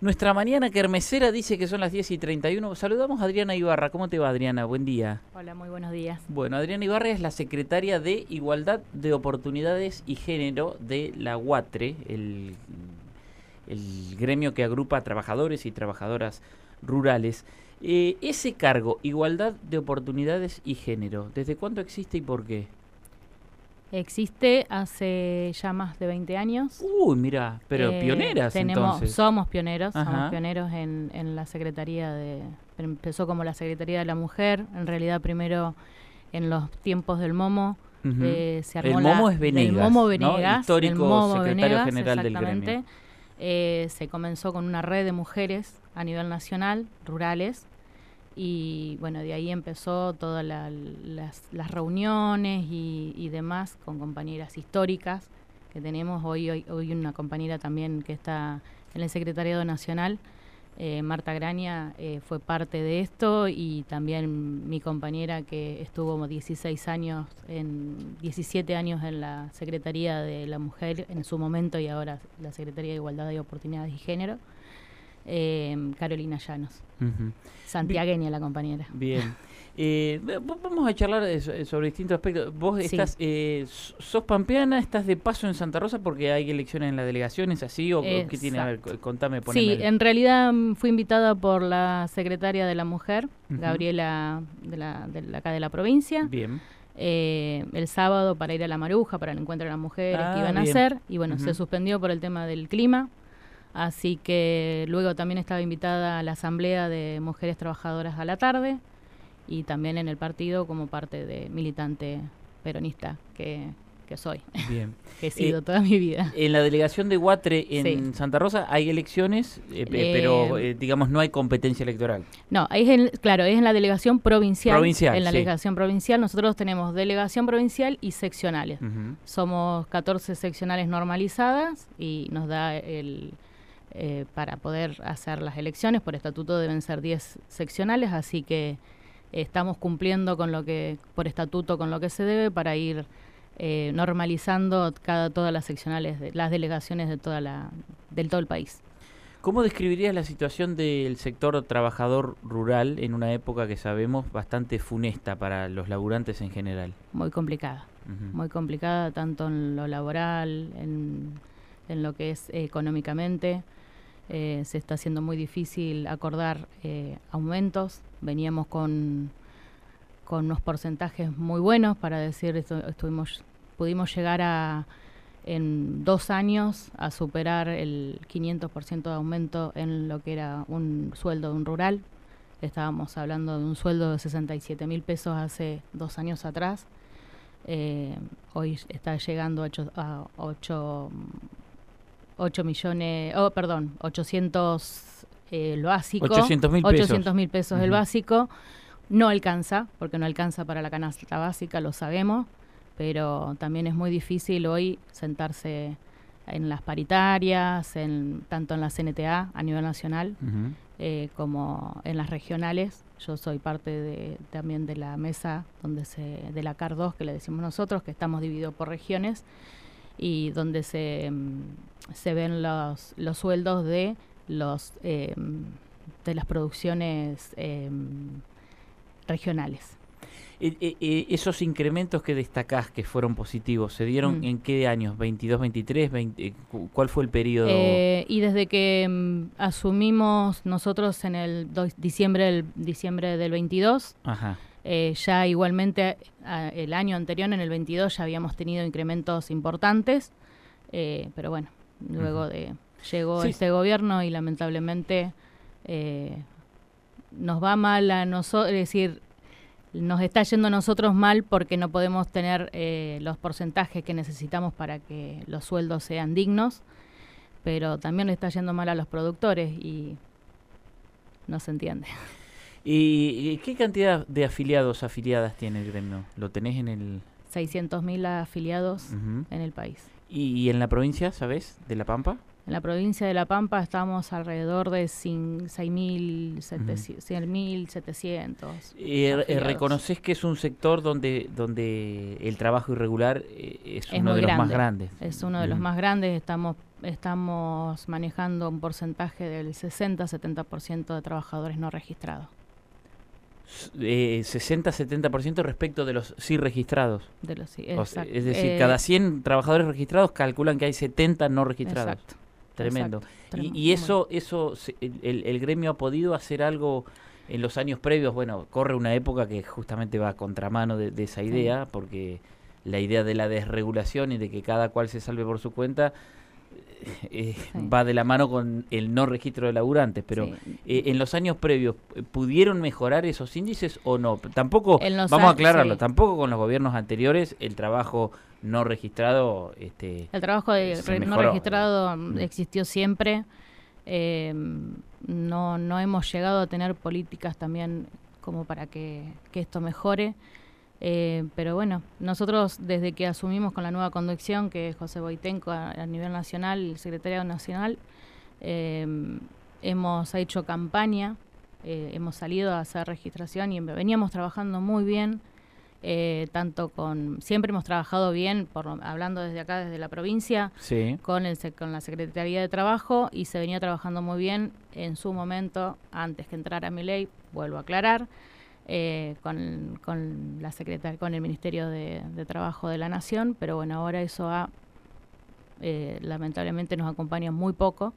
Nuestra mañana kermesera dice que son las 10 y 31. Saludamos a Adriana Ibarra. ¿Cómo te va, Adriana? Buen día. Hola, muy buenos días. Bueno, Adriana Ibarra es la secretaria de Igualdad de Oportunidades y Género de la UATRE, el, el gremio que agrupa trabajadores y trabajadoras rurales. Eh, ese cargo, Igualdad de Oportunidades y Género, ¿desde cuándo existe y por qué? Existe hace ya más de 20 años. Uy, mira, pero Eh, pioneras tenemos, entonces. Somos pioneros, Ajá. somos pioneros en, en la Secretaría de... Empezó como la Secretaría de la Mujer, en realidad primero en los tiempos del Momo. Eh, se El armó la- Momo es Venegas, del Momo ¿no? Venegas, Histórico del Momo secretario Venegas, general del gremio. exactamente. Eh, se comenzó con una red de mujeres a nivel nacional, rurales, y bueno, de ahí empezó todas la- las, reuniones y, y demás con compañeras históricas que tenemos. Hoy, hoy, hoy una compañera también que está en el Secretariado Nacional, eh, Marta Graña, eh, fue parte de esto y también mi compañera que estuvo 16 años, en 17 años en la Secretaría de la Mujer en su momento y ahora la Secretaría de Igualdad y Oportunidades y Género, eh, Carolina Llanos. Santiagueña la compañera. Bien. Eh, vamos a charlar de so- sobre distintos aspectos. Vos Sí. estás, eh, sos pampeana, estás de paso en Santa Rosa porque hay elecciones en la delegación, ¿es así? ¿O qué tiene? A ver, contame, Sí, poneme. en realidad mm, fui invitada por la secretaria de la Mujer. Gabriela de, la, de acá de la provincia, Bien. eh, el sábado para ir a la Maruja, para el encuentro de las mujeres Ah, que iban bien. a hacer, y bueno, se suspendió por el tema del clima, así que luego también estaba invitada a la Asamblea de Mujeres Trabajadoras a la tarde, y también en el partido como parte de militante peronista que, que soy, Bien. que he sido toda mi vida. En la delegación de Guatre en Sí. Santa Rosa hay elecciones, eh, Eh, pero eh, digamos no hay competencia electoral. No, es en- claro, es en la delegación provincial. Provincial, En la sí. delegación provincial nosotros tenemos delegación provincial y seccionales. Somos 14 seccionales normalizadas y nos da el eh, para poder hacer las elecciones por estatuto deben ser 10 seccionales, así que estamos cumpliendo con lo que por estatuto con lo que se debe para ir eh, normalizando cada todas las seccionales de, las delegaciones de toda la del todo el país. ¿Cómo describirías la situación del sector trabajador rural en una época que sabemos bastante funesta para los laburantes en general? Muy complicada. Muy complicada tanto en lo laboral, en, en lo que es eh, económicamente. Eh, se está haciendo muy difícil acordar eh, aumentos. Veníamos con, con unos porcentajes muy buenos para decir, esto, estuvimos, pudimos llegar a en dos años a superar el 500% de aumento en lo que era un sueldo de un rural. Estábamos hablando de un sueldo de 67 mil pesos hace dos años atrás. Eh, hoy está llegando a 8, a 8, 8 millones, oh, perdón, 800 eh, el básico. 800 mil pesos. 800 mil pesos el Ujú. básico. No alcanza, porque no alcanza para la canasta básica, lo sabemos, pero también es muy difícil hoy sentarse en las paritarias, en, tanto en la CNTA a nivel nacional, eh, como en las regionales. Yo soy parte de, también de la mesa donde se, de la CAR 2, que le decimos nosotros, que estamos divididos por regiones y donde se, mm, se ven los, los sueldos de los eh, de las producciones eh, regionales. Eh, eh, eh, esos incrementos que destacás que fueron positivos, ¿se dieron Mm. en qué años? ¿22, 23? 20, eh, cu- ¿Cuál fue el periodo? Eh, y desde que mm, asumimos nosotros en el do- diciembre del, diciembre del 22, Ajá. Eh, ya igualmente a- el año anterior, en el 22, ya habíamos tenido incrementos importantes, eh, pero bueno, luego de llegó Sí. este gobierno y lamentablemente eh, nos va mal a nosotros, es decir, nos está yendo a nosotros mal porque no podemos tener eh, los porcentajes que necesitamos para que los sueldos sean dignos, pero también le está yendo mal a los productores y no se entiende. ¿Y, y qué cantidad de afiliados, afiliadas tiene el gremio? ¿Lo tenés en el...? 600.000 afiliados en el país. ¿Y, y en la provincia, sabes, de La Pampa? En la provincia de La Pampa estamos alrededor de cin- 6.700, 100.700. Eh, re- eh, afiliados. ¿Reconoces que es un sector donde, donde el trabajo irregular eh, es, Es uno de los más grande. grandes? Es uno de los más grandes, estamos estamos manejando un porcentaje del 60-70% de trabajadores no registrados. Eh, 60-70% respecto de los sí registrados. De los sí, O sea, es decir, Eh, cada 100 trabajadores registrados calculan que hay 70 no registrados. exacto, Tremendo. exacto, Y, y eso, eso el, el- el gremio ha podido hacer algo en los años previos. Bueno, corre una época que justamente va a contramano de, de esa Sí. idea, porque la idea de la desregulación y de que cada cual se salve por su cuenta eh, Sí. va de la mano con el no registro de laburantes. Pero sí. eh, en los años previos, eh, ¿pudieron mejorar esos índices o no? Tampoco, vamos a aclararlo, sí. tampoco con los gobiernos anteriores el trabajo no registrado este, El trabajo de re- no registrado Mm. existió siempre. Eh, no, no hemos llegado a tener políticas también como para que, que esto mejore. Eh, pero bueno, nosotros desde que asumimos con la nueva conducción, que es José Boitenco a, a nivel nacional, el secretario nacional, eh, hemos hecho campaña, eh, hemos salido a hacer registración y veníamos trabajando muy bien eh, tanto con siempre hemos trabajado bien por hablando desde acá desde la provincia sí. con el con la secretaría de trabajo y se venía trabajando muy bien en su momento antes que entrara mi ley vuelvo a aclarar eh, con, con la secretaria con el ministerio de, de trabajo de la nación pero bueno ahora eso ha eh, lamentablemente nos acompaña muy poco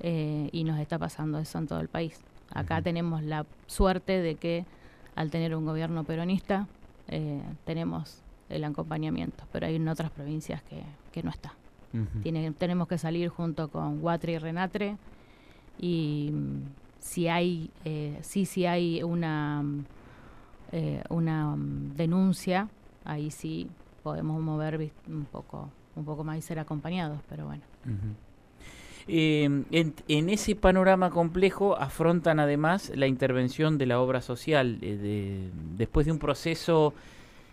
eh, y nos está pasando eso en todo el país. Acá tenemos la suerte de que al tener un gobierno peronista eh, tenemos el acompañamiento, pero hay en otras provincias que, que no está. Tiene, tenemos que salir junto con Guatre y Renatre y si hay, eh, sí, si hay una, eh, una mm, denuncia, ahí sí podemos mover un poco, un poco más y ser acompañados, pero bueno. Eh, en, en ese panorama complejo afrontan además la intervención de la obra social eh, de- después de un proceso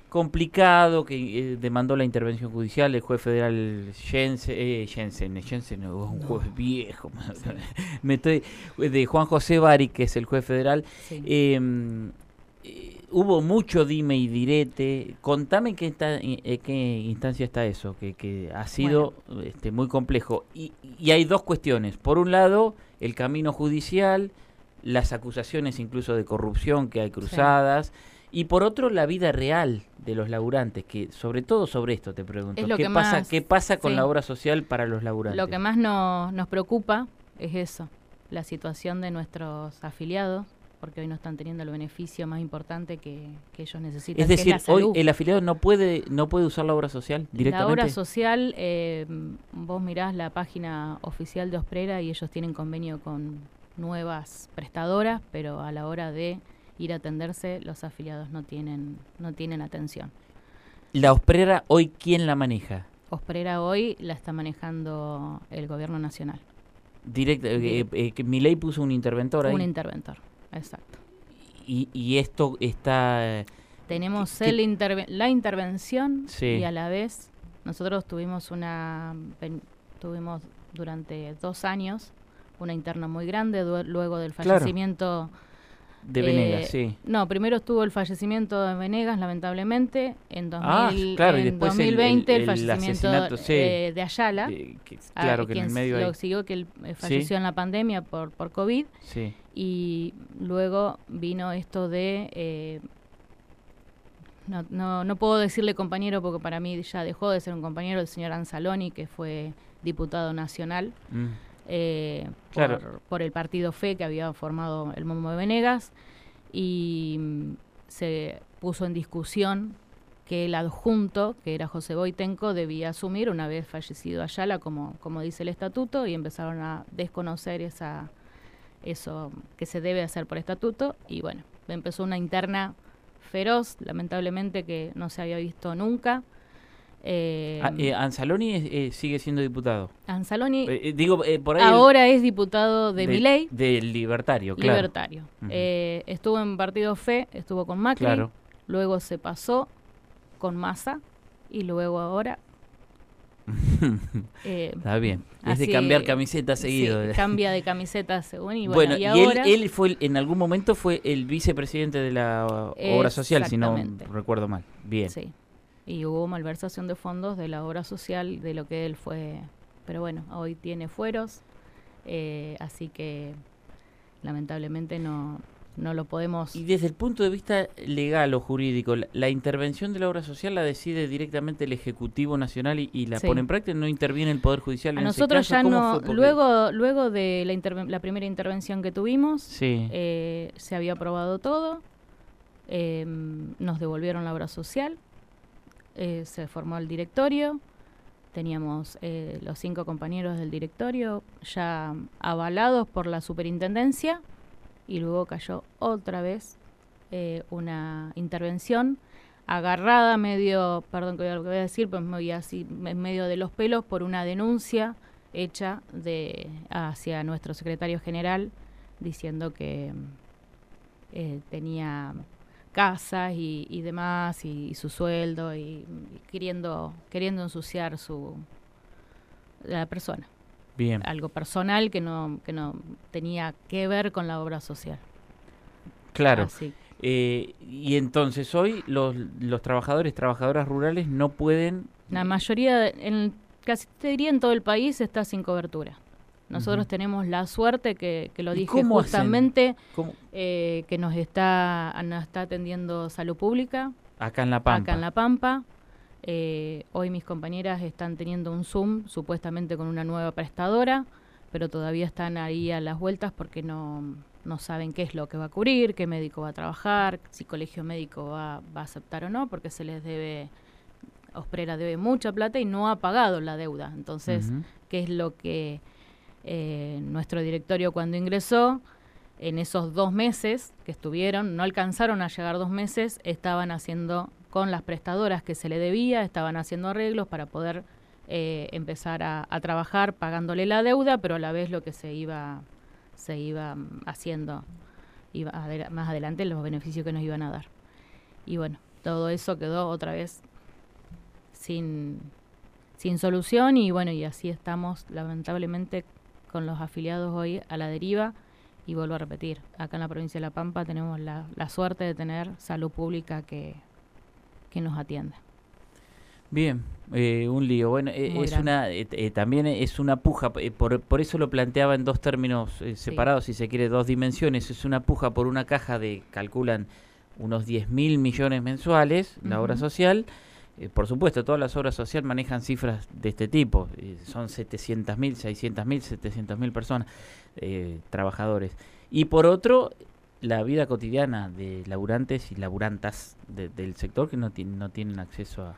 complicado que eh, demandó la intervención judicial el juez federal Jensen, eh, Jensen, Jensen no, es un No. juez viejo me estoy de Juan José Bari que es el juez federal Sí. eh, hubo mucho dime y direte. Contame qué, está, qué instancia está eso, que, que ha sido este, muy complejo. Y, y hay dos cuestiones. Por un lado, el camino judicial, las acusaciones incluso de corrupción que hay cruzadas. Y por otro, la vida real de los laburantes, que sobre todo sobre esto te pregunto. Es lo ¿Qué, que pasa, más- ¿Qué pasa con sí. la obra social para los laburantes? Lo que más nos, nos preocupa es eso, la situación de nuestros afiliados, porque hoy no están teniendo el beneficio más importante que, que ellos necesitan. es que decir, la hoy el afiliado no puede no puede usar la obra social La directamente. obra social, eh, vos mirás la página oficial de Osprera y ellos tienen convenio con nuevas prestadoras, pero a la hora de ir a atenderse, los afiliados no tienen, no tienen atención. La Osprera, hoy, ¿quién la maneja? Osprera hoy la está manejando el gobierno nacional, Directo, eh, Direct- eh, que Milei puso un interventor ahí. un interventor, exacto. y, y esto está... eh, Tenemos ¿Qué- el interve- la intervención Sí. y a la vez nosotros tuvimos una tuvimos durante dos años una interna muy grande luego del Claro. De eh, Venegas, sí. no primero estuvo el fallecimiento de Venegas lamentablemente en 2000, Ah, claro, y después el- el- 2020 el, el fallecimiento sí. eh, de Ayala Eh, que- a claro que en el medio lo siguió que él eh, falleció en la pandemia por por covid Sí. y luego vino esto de eh, no, no, no puedo decirle compañero porque para mí ya dejó de ser un compañero el señor Anzaloni que fue diputado nacional Mm. Eh, Claro. por, por el partido FE que había formado el Momo de Venegas y mm, se puso en discusión que el adjunto, que era José Boitenco, debía asumir una vez fallecido Ayala, como, como dice el estatuto, y empezaron a desconocer esa, eso que se debe hacer por estatuto, y bueno, empezó una interna feroz, lamentablemente que no se había visto nunca. Eh, Ah, eh, Anzaloni es- eh, sigue siendo diputado. Anzaloni Eh, eh, digo, por ahí... el- ahora es diputado de, Milei, Del libertario, claro. libertario. Eh, estuvo en Partido Fe, estuvo con Macri, Claro. luego se pasó con Massa y luego ahora... Está bien. Es de cambiar camiseta seguido. sí, cambia de camiseta según y Bueno, bueno, y, y, ahora él, él fue el- en algún momento fue el vicepresidente de la obra social, si no recuerdo mal. Bien. sí, y hubo malversación de fondos de la obra social de lo que él fue pero bueno, hoy tiene fueros, eh, así que lamentablemente no, no lo podemos... Y desde el punto de vista legal o jurídico, la, intervención de la obra social la decide directamente el Ejecutivo Nacional y, la pone en práctica, no interviene el Poder Judicial. A nosotros ya no, luego, luego de la, la, primera intervención que tuvimos, eh, se había aprobado todo, em, nos devolvieron la obra social, eh, se formó el directorio, teníamos eh, los cinco compañeros del directorio ya avalados por la superintendencia y luego cayó otra vez eh, una intervención agarrada medio, perdón que voy a decir, pues me así en medio de los pelos por una denuncia hecha de hacia nuestro secretario general diciendo que tenía casas y, demás y, su sueldo y, queriendo queriendo ensuciar su la persona algo personal que no, que no tenía que ver con la obra social. Claro. Eh, y entonces hoy los, los trabajadores, trabajadoras rurales no pueden... La mayoría, en, casi te diría en todo el país, está sin cobertura. Nosotros tenemos la suerte, que, que lo dije justamente, eh, que nos está, nos está atendiendo salud pública. Acá en La Pampa. Acá en La Pampa. Eh, hoy mis compañeras están teniendo un Zoom supuestamente con una nueva prestadora, pero todavía están ahí a las vueltas porque no, no saben qué es lo que va a cubrir, qué médico va a trabajar, si colegio médico va, va a aceptar o no, porque se les debe, Osprera debe mucha plata y no ha pagado la deuda. Entonces, ¿qué es lo que eh, nuestro directorio cuando ingresó? En esos dos meses que estuvieron, no alcanzaron a llegar dos meses, estaban haciendo con las prestadoras que se le debía, estaban haciendo arreglos para poder eh, empezar a, trabajar pagándole la deuda, pero a la vez lo que se iba, se iba mm, haciendo más adelante los beneficios que nos iban a dar. Y bueno, todo eso quedó otra vez sin, sin solución y bueno, y así estamos lamentablemente con los afiliados hoy a la deriva. Y vuelvo a repetir, acá en la provincia de La Pampa tenemos la, la suerte de tener salud pública que que nos atienda. Bien, eh, un lío. Bueno, eh, es una eh, también es una puja, por, por eso lo planteaba en dos términos separados, si se quiere, dos dimensiones. Es una puja por una caja de, calculan, unos 10 mil millones mensuales, la obra social. Por supuesto, todas las obras sociales manejan cifras de este tipo. son 700 mil, 600 mil, 700 mil personas, trabajadores. Y por otro, la vida cotidiana de laburantes y laburantas del sector que no, no tienen acceso a,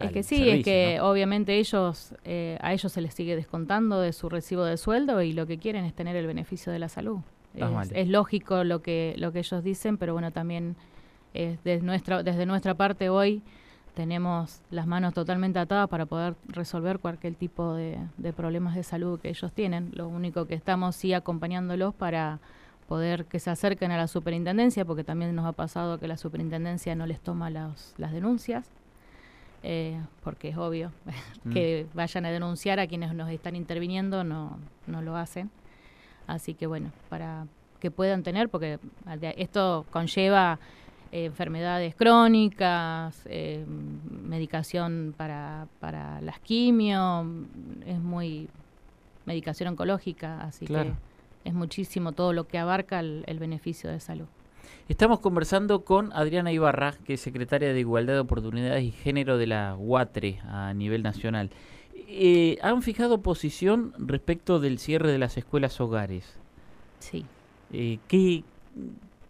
es que sí, es que obviamente ellos eh, a ellos se les sigue descontando de su recibo de sueldo y lo que quieren es tener el beneficio de la salud. Es, lógico lo que lo que ellos dicen, pero bueno, también es desde nuestra desde nuestra parte hoy tenemos las manos totalmente atadas para poder resolver cualquier tipo de, de problemas de salud que ellos tienen. Lo único que estamos sí acompañándolos para poder que se acerquen a la superintendencia, porque también nos ha pasado que la superintendencia no les toma las denuncias, eh, porque es obvio mm. que vayan a denunciar a quienes nos están interviniendo, no, no lo hacen. Así que bueno, para que puedan tener, porque esto conlleva eh, enfermedades crónicas, eh, medicación para, para las quimio, es muy medicación oncológica, así que es muchísimo todo lo que abarca el, beneficio de salud. Estamos conversando con Adriana Ibarra, que es secretaria de Igualdad de Oportunidades y Género de la UATRE a nivel nacional. Eh, ¿Han fijado posición respecto del cierre de las escuelas hogares? Sí. Eh, ¿qué,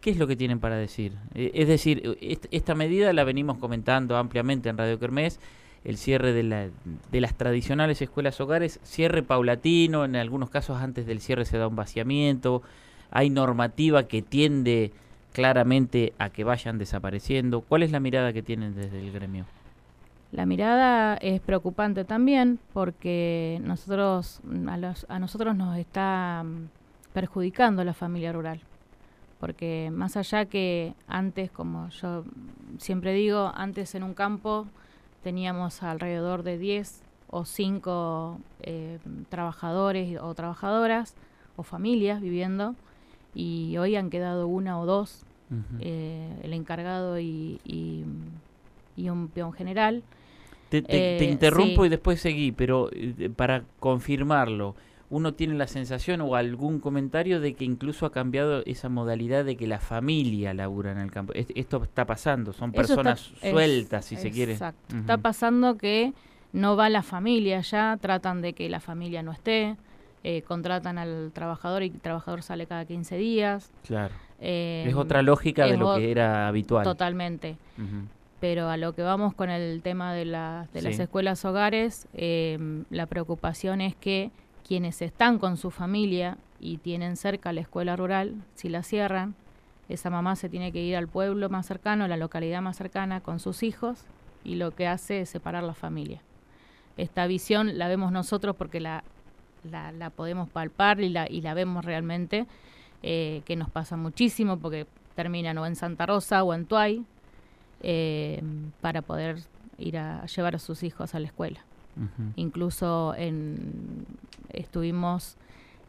¿Qué es lo que tienen para decir? Eh, es decir, esta medida la venimos comentando ampliamente en Radio Kermés el cierre de, de las tradicionales escuelas hogares, cierre paulatino, en algunos casos antes del cierre se da un vaciamiento, hay normativa que tiende claramente a que vayan desapareciendo. ¿Cuál es la mirada que tienen desde el gremio? La mirada es preocupante también porque nosotros a, a nosotros nos está mm, perjudicando la familia rural. Porque más allá que antes, como yo siempre digo, antes en un campo teníamos alrededor de 10 o 5 eh, trabajadores o trabajadoras o familias viviendo y hoy han quedado una o dos, eh, el encargado y, y, un peón general. Te, te- te Eh, interrumpo sí. y después seguí, pero para confirmarlo, uno tiene la sensación o algún comentario de que incluso ha cambiado esa modalidad de que la familia labura en el campo. Es- Esto está pasando, son Eso está- personas es- sueltas, si se quiere. Exacto. Está pasando que no va la familia ya, tratan de que la familia no esté, eh, contratan al trabajador y el trabajador sale cada 15 días. Claro. eh, es otra lógica de lo que era habitual. Totalmente. Pero a lo que vamos con el tema de, las de las escuelas hogares, eh, la preocupación es que quienes están con su familia y tienen cerca la escuela rural, si la cierran, esa mamá se tiene que ir al pueblo más cercano, a la localidad más cercana con sus hijos y lo que hace es separar la familia. Esta visión la vemos nosotros porque la, la, podemos palpar y la, y la vemos realmente, eh, que nos pasa muchísimo porque terminan o en Santa Rosa o en Tuay, eh, para poder ir a llevar a sus hijos a la escuela. Incluso en, estuvimos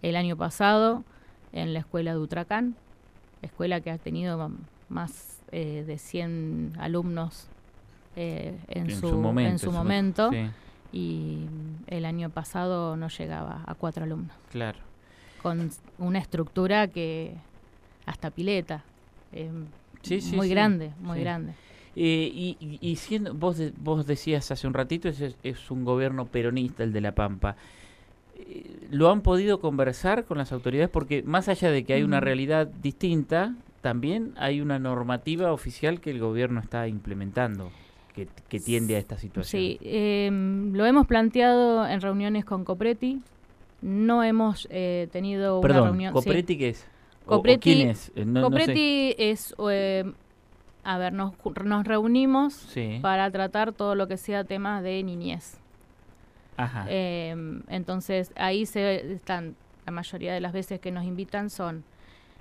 el año pasado en la escuela de Utracán, escuela que ha tenido más eh, de 100 alumnos eh, en, su, en su momento Sí, y el año pasado no llegaba a cuatro alumnos, claro. con una estructura que hasta pileta, eh, Sí, sí, muy grande, muy grande. Eh, y, y- y siendo, vos, de- vos decías hace un ratito, es, es un gobierno peronista el de La Pampa. Eh, ¿Lo han podido conversar con las autoridades? Porque más allá de que hay una Mm. realidad distinta, también hay una normativa oficial que el gobierno está implementando que, que tiende a esta situación. Sí, eh, lo hemos planteado en reuniones con Copreti. No hemos eh, tenido una reunión. sí. ¿Copreti qué es? O- o Copreti- ¿Quién es? Eh, no- no sé. Copreti es, eh, a ver, nos, nos reunimos Sí. para tratar todo lo que sea temas de niñez. Ajá. Eh, entonces ahí se están, la mayoría de las veces que nos invitan son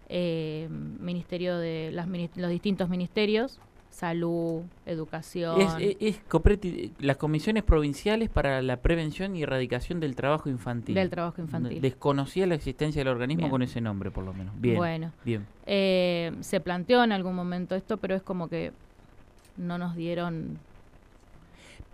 eh, ministerio de las, los distintos ministerios, salud, educación. Es, es- es Copreti, las comisiones provinciales para la prevención y erradicación del trabajo infantil. Del trabajo infantil. Desconocía la existencia del organismo Bien. con ese nombre, por lo menos. Bien. Bueno, Bien. eh, se planteó en algún momento esto, pero es como que no nos dieron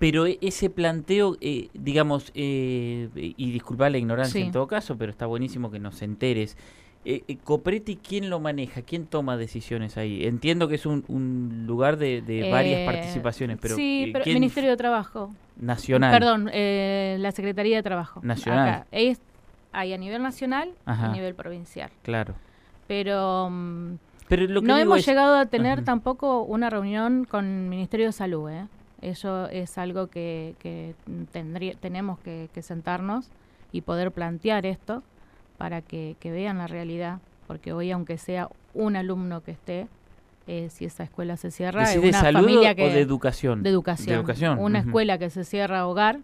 Pero e- ese planteo, eh, digamos, eh, y disculpa la ignorancia Sí. en todo caso, pero está buenísimo que nos enteres. Eh, eh, Copreti, ¿quién lo maneja? ¿Quién toma decisiones ahí? Entiendo que es un, un lugar de, de varias Eh, participaciones, pero sí, eh, pero ¿quién Ministerio de Trabajo. nacional? Perdón, eh, la Secretaría de Trabajo. Nacional. Acá. Es, hay a nivel nacional y Ajá. a nivel provincial. Claro. Pero mm, Pero lo que no hemos es- llegado a tener Ajá. tampoco una reunión con el Ministerio de Salud. ¿eh? Eso es algo que, que tendría, tenemos que, que sentarnos y poder plantear esto para que, que vean la realidad. Porque hoy, aunque sea un alumno que esté, eh, si esa escuela se cierra, ¿Decís es de una salud familia o que de educación? de educación. De educación, Una escuela que se cierra hogar,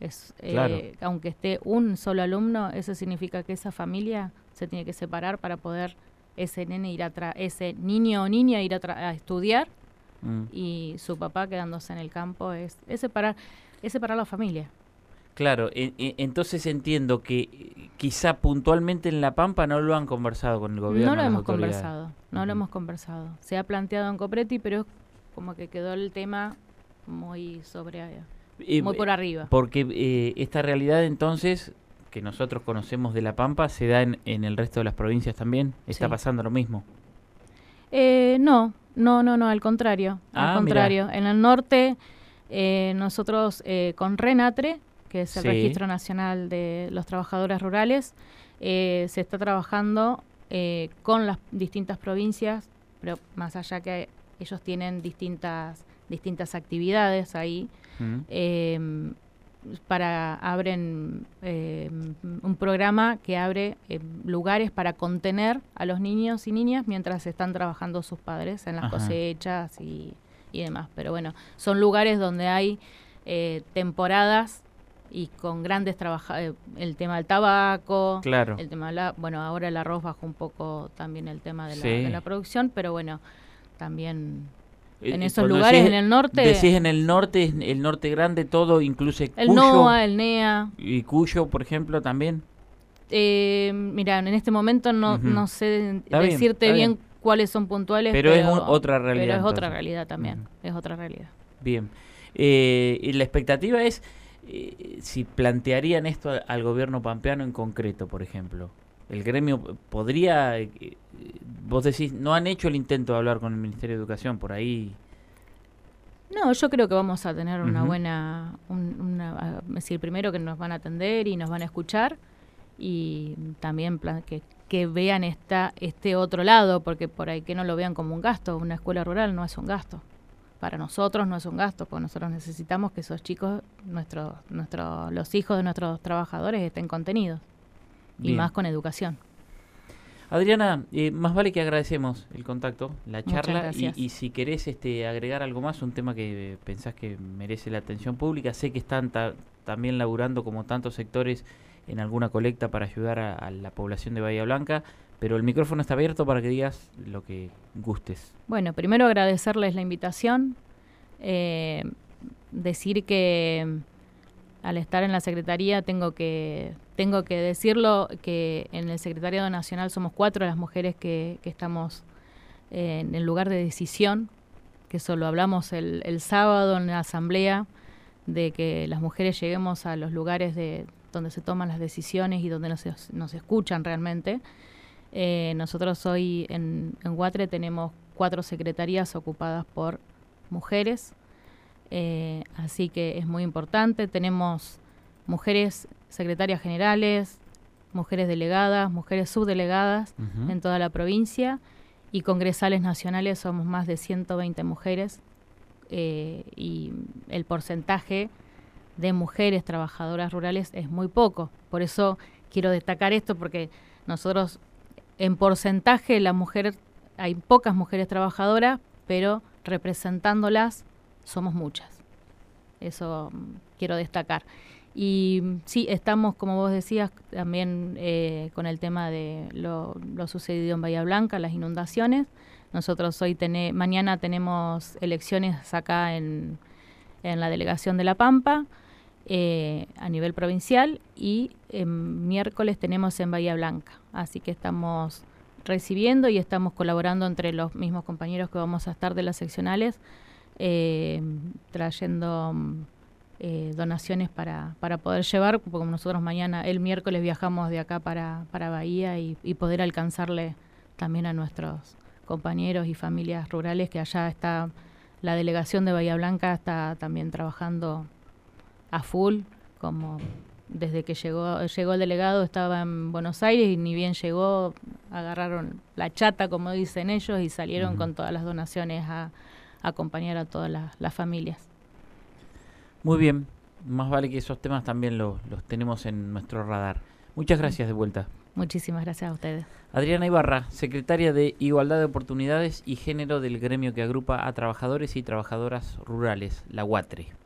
es, eh, Claro. aunque esté un solo alumno, eso significa que esa familia se tiene que separar para poder ese nene ir a tra- ese niño o niña ir a, tra- a estudiar Mm. y su papá quedándose en el campo es, es separar es separar la familia. Claro, e- e- entonces entiendo que quizá puntualmente en La Pampa no lo han conversado con el gobierno. no lo hemos conversado, no lo hemos conversado. Se ha planteado en Copreti, pero es como que quedó el tema muy sobre Eh, muy por arriba. Porque eh, esta realidad entonces, que nosotros conocemos de La Pampa, se da en, en el resto de las provincias también. Está Sí. pasando lo mismo. Eh, no, no, no, no, al contrario. Ah, al contrario. En el norte, eh, nosotros eh, con RENATRE, que es el Sí. Registro Nacional de los Trabajadores Rurales, eh, se está trabajando eh, con las distintas provincias, pero más allá que ellos tienen distintas, distintas actividades ahí. Mm. eh, para abren eh, un programa que abre eh, lugares para contener a los niños y niñas mientras están trabajando sus padres en las Ajá. cosechas y, y demás. Pero bueno, son lugares donde hay eh, temporadas y con grandes trabaja eh, el tema del tabaco, Claro. el tema de la, bueno, ahora el arroz bajó un poco también el tema de la, Sí. de la producción, pero bueno, también en esos lugares decís- en el norte, Decís en el norte, el norte grande, todo, incluso el Cuyo NOA, el NEA, y Cuyo, por ejemplo, también. Eh, mira, en este momento no, no sé Está decirte bien, bien. cuáles son puntuales. Pero es un- otra realidad, Pero es otra realidad también. Es otra realidad. Bien. Eh, y la expectativa es eh, si plantearían esto al, gobierno pampeano en concreto, por ejemplo. El gremio podría, eh, vos decís, no han hecho el intento de hablar con el Ministerio de Educación, por ahí... No, yo creo que vamos a tener una buena, una, decir, primero que nos van a atender y nos van a escuchar y también que, que vean esta, este otro lado, porque por ahí que no lo vean como un gasto, una escuela rural no es un gasto para nosotros no es un gasto, porque nosotros necesitamos que esos chicos, nuestros, nuestros, los hijos de nuestros trabajadores estén contenidos. Y más con educación. Adriana, eh, más vale que agradecemos el contacto, la charla y, y, si querés este, agregar algo más, un tema que pensás que merece la atención pública, sé que están también laburando como tantos sectores en alguna colecta para ayudar a la población de Bahía Blanca, pero el micrófono está abierto para que digas lo que gustes. Bueno, primero agradecerles la invitación, eh, decir que al estar en la Secretaría tengo que, tengo que decirlo que en el Secretariado Nacional somos cuatro las mujeres que, estamos en el lugar de decisión, que solo hablamos el, el sábado en la Asamblea, de que las mujeres lleguemos a los lugares de donde se toman las decisiones y donde nos, nos escuchan realmente. Eh, nosotros hoy en, en Guatre tenemos cuatro secretarías ocupadas por mujeres, eh, así que es muy importante. Tenemos mujeres secretarias generales, mujeres delegadas, mujeres subdelegadas en toda la provincia y congresales nacionales somos más de 120 mujeres eh, y el porcentaje de mujeres trabajadoras rurales es muy poco. Por eso quiero destacar esto porque nosotros en porcentaje la mujer, hay pocas mujeres trabajadoras, pero representándolas somos muchas. Eso mm, quiero destacar. Y mm, sí, estamos, como vos decías, también eh, con el tema de lo, sucedido en Bahía Blanca, las inundaciones. Nosotros hoy, mañana tenemos elecciones acá en, en la delegación de La Pampa. Eh, a nivel provincial y miércoles tenemos en Bahía Blanca. Así que estamos recibiendo y estamos colaborando entre los mismos compañeros que vamos a estar de las seccionales, eh, trayendo eh, donaciones para, para poder llevar, porque nosotros mañana, el miércoles viajamos de acá para, para Bahía y poder alcanzarle también a nuestros compañeros y familias rurales que allá está la delegación de Bahía Blanca está también trabajando a full, como desde que llegó, llegó el delegado estaba en Buenos Aires y ni bien llegó, agarraron la chata, como dicen ellos, y salieron con todas las donaciones a, acompañar a todas las, familias. Muy bien, más vale que esos temas también los tenemos en nuestro radar. Muchas gracias de vuelta. Muchísimas gracias a ustedes. Adriana Ibarra, secretaria de Igualdad de Oportunidades y Género del gremio que agrupa a trabajadores y trabajadoras rurales, la UATRE.